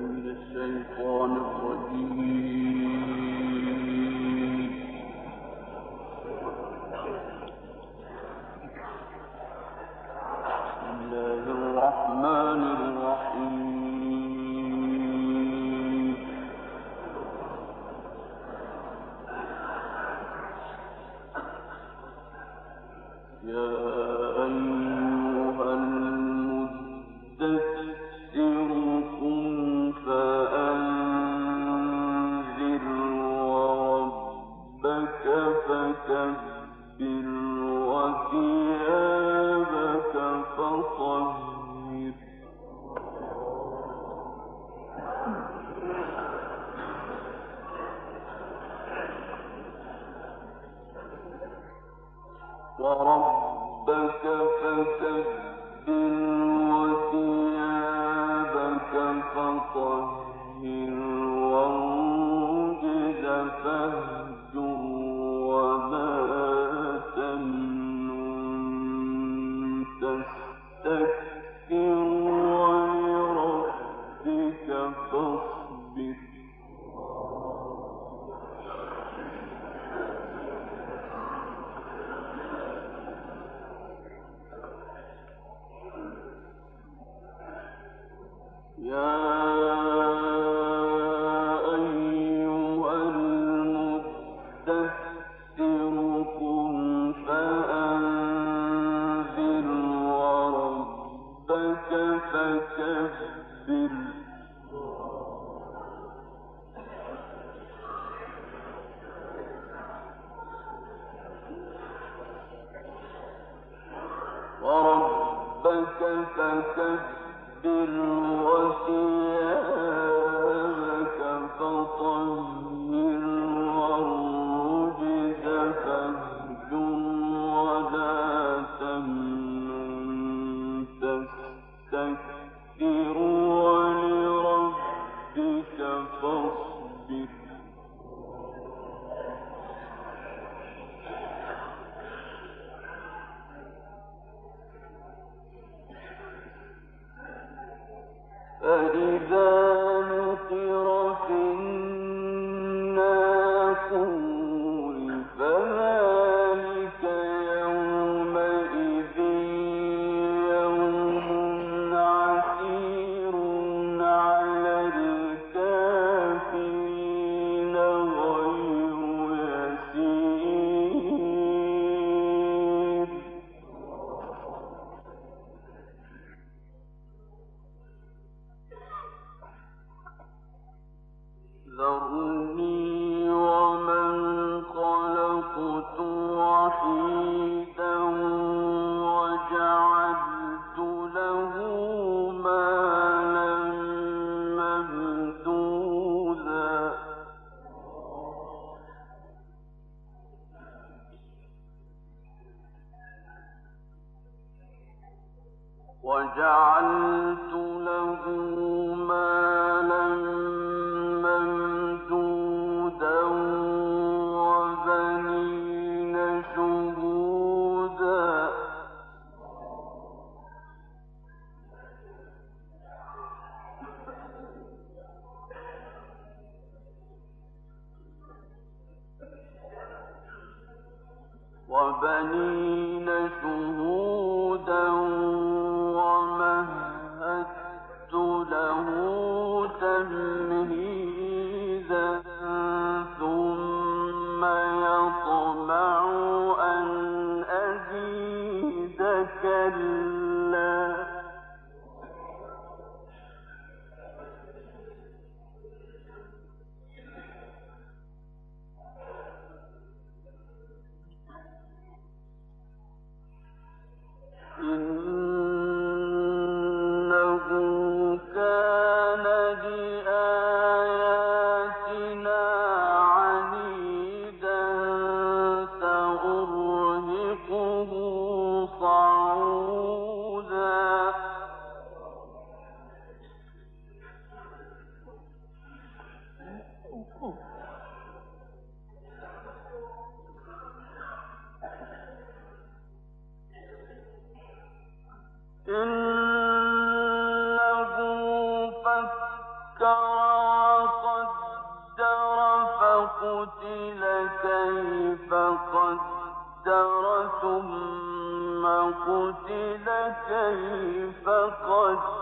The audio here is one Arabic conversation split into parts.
من الشيطان الرجيم فطهر والرجز فاهجر قتل كيف قدر ثم قتل كيف قدر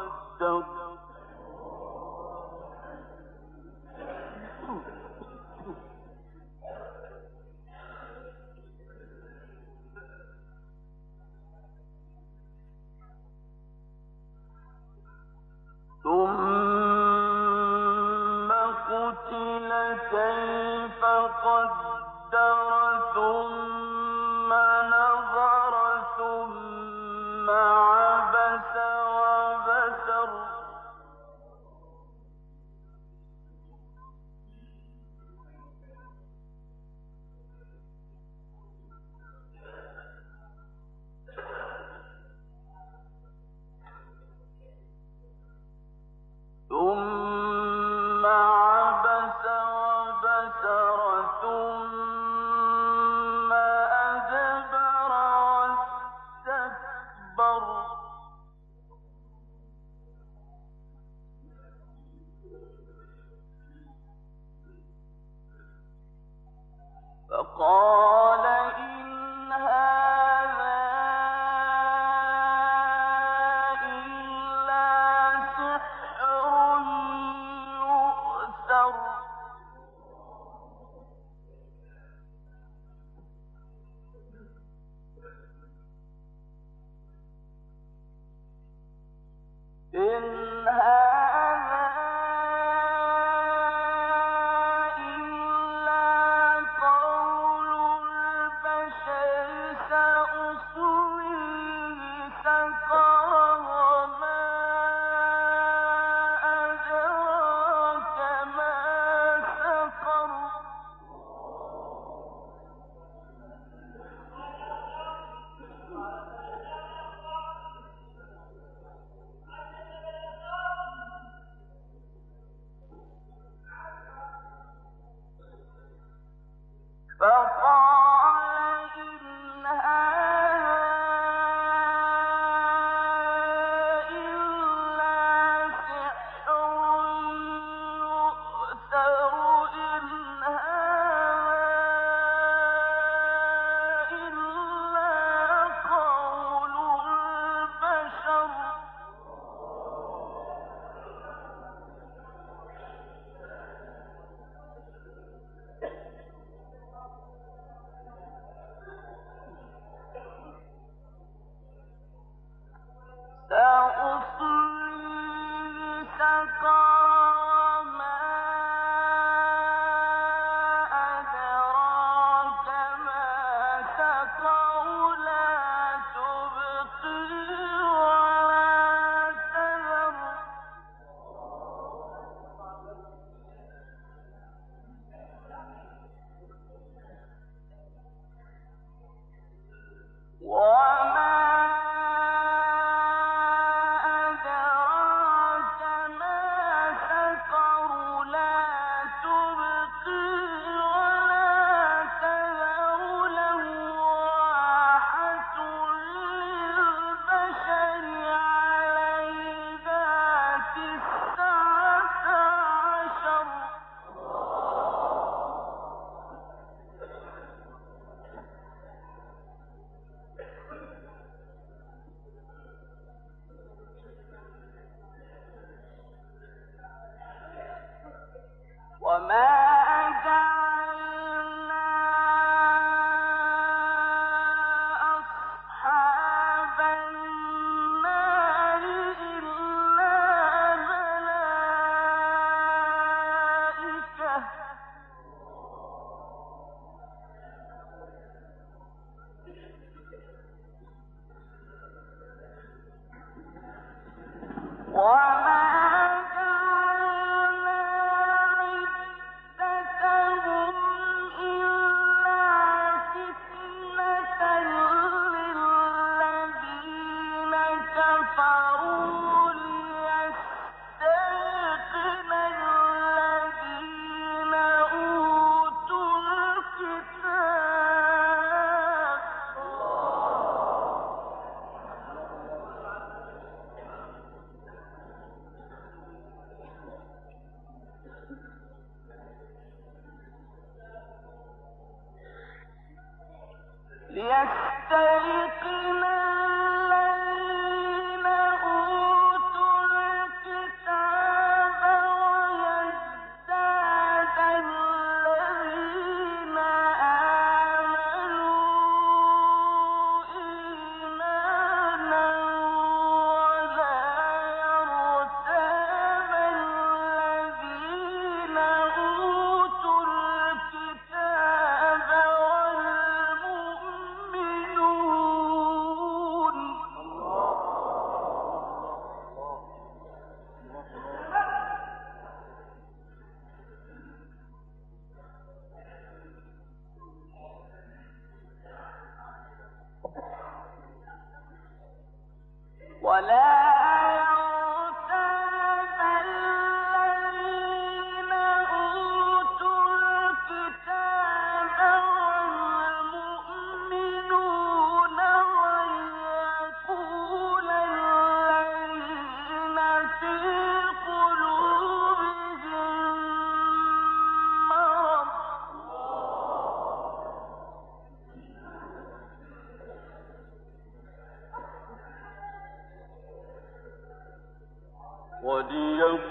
شيء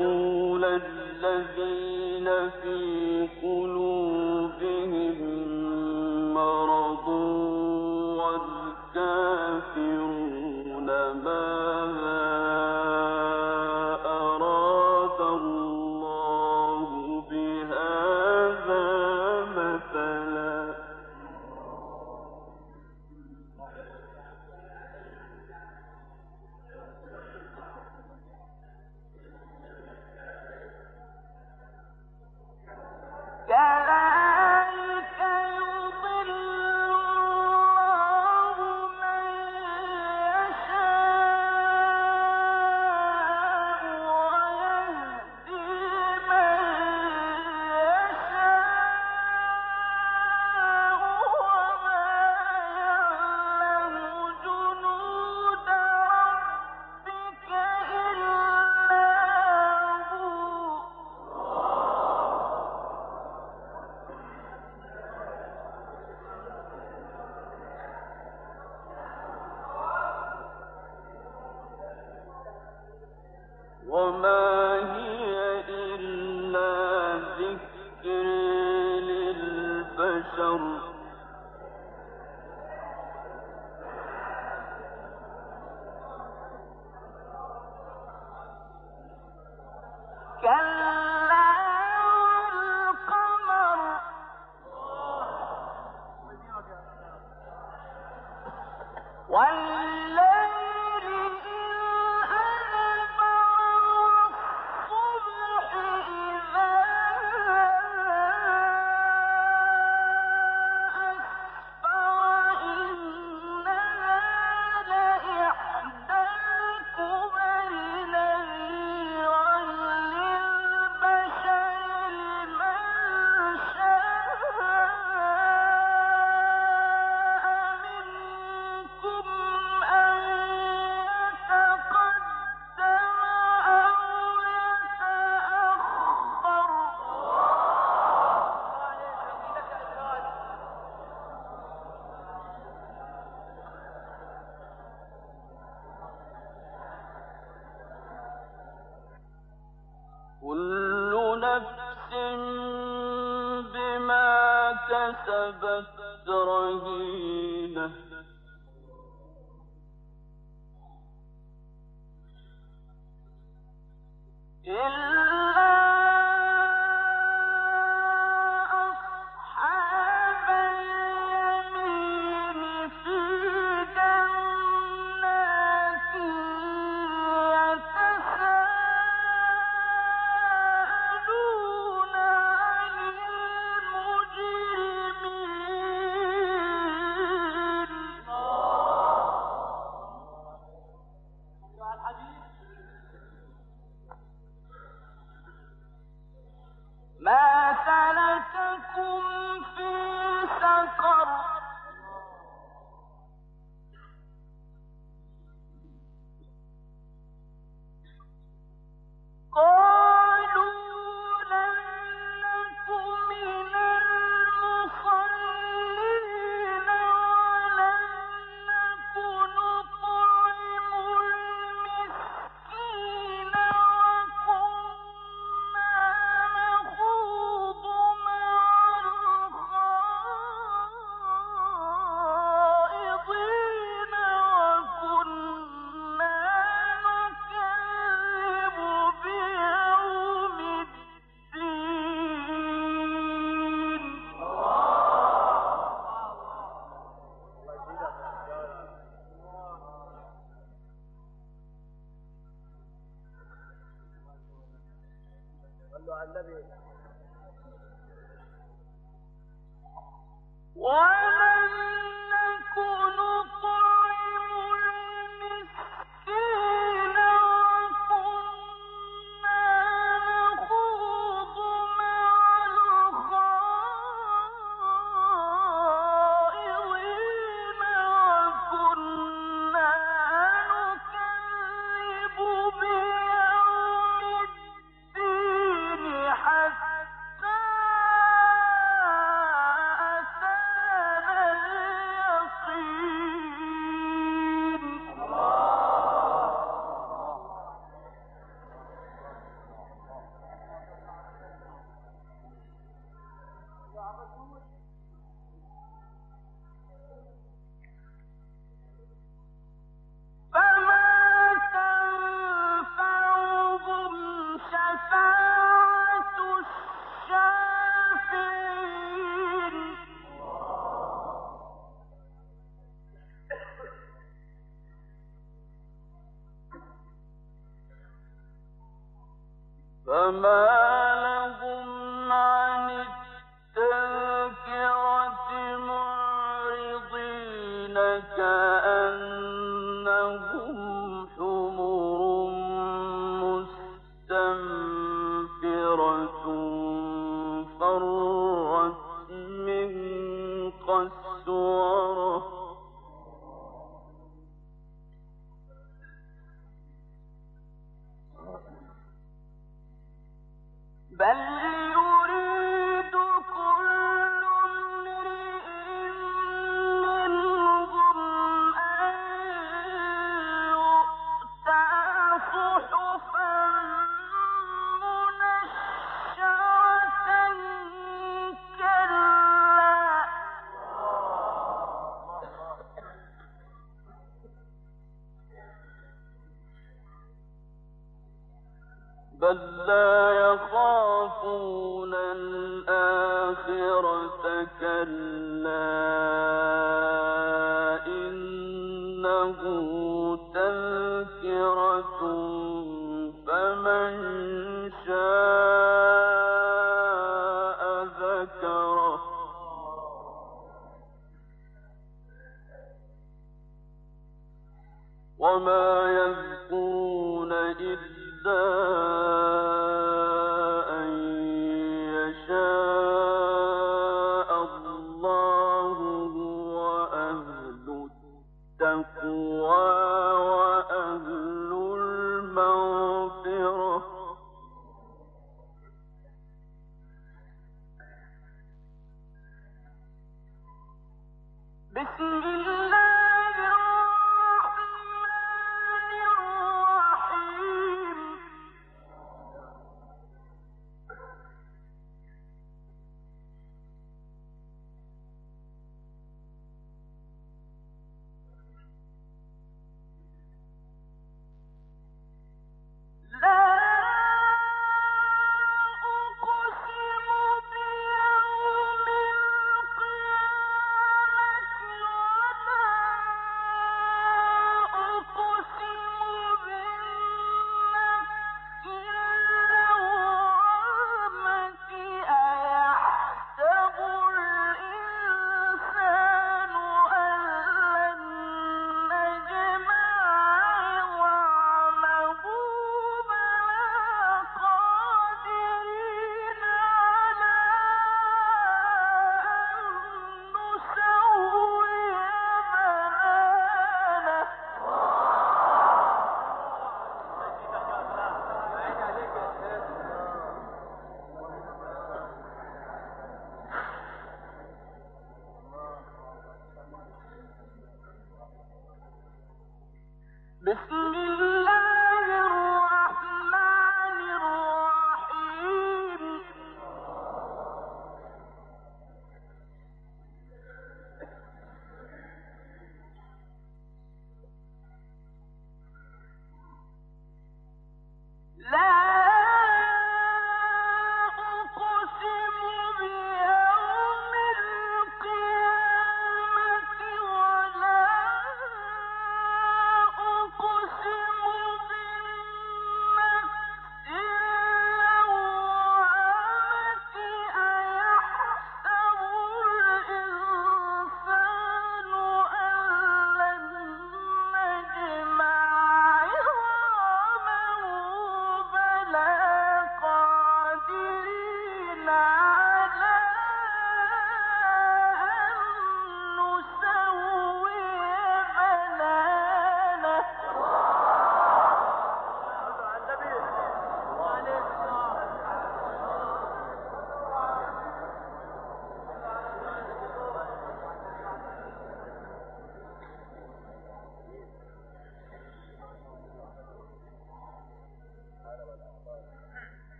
يقول إلا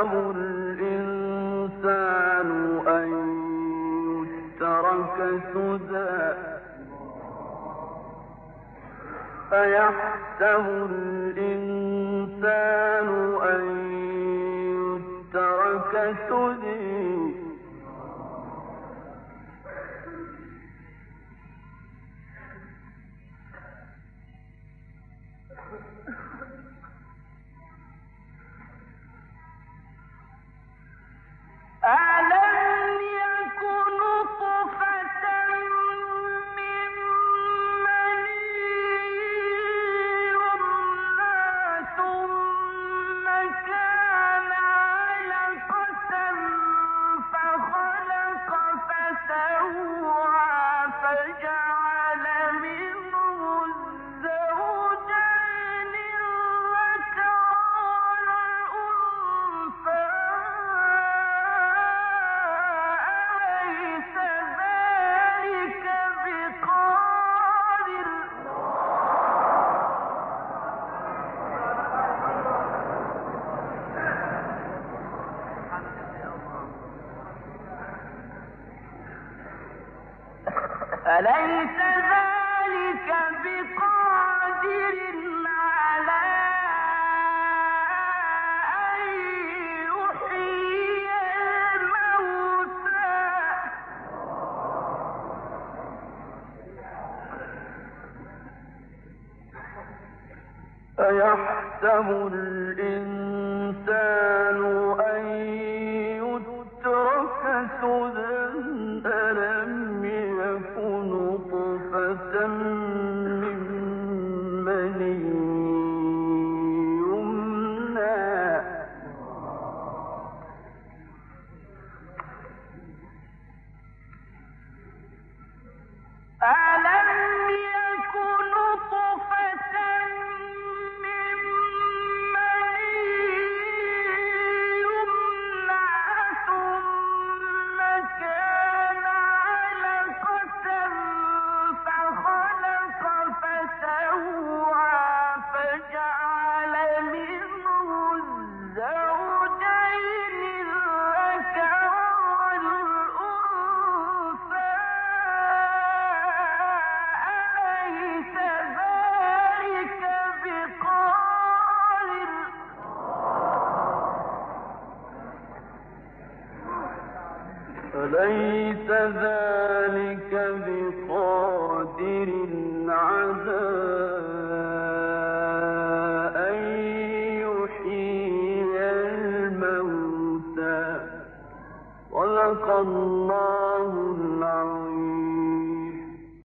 الإنسان أن يترك سدى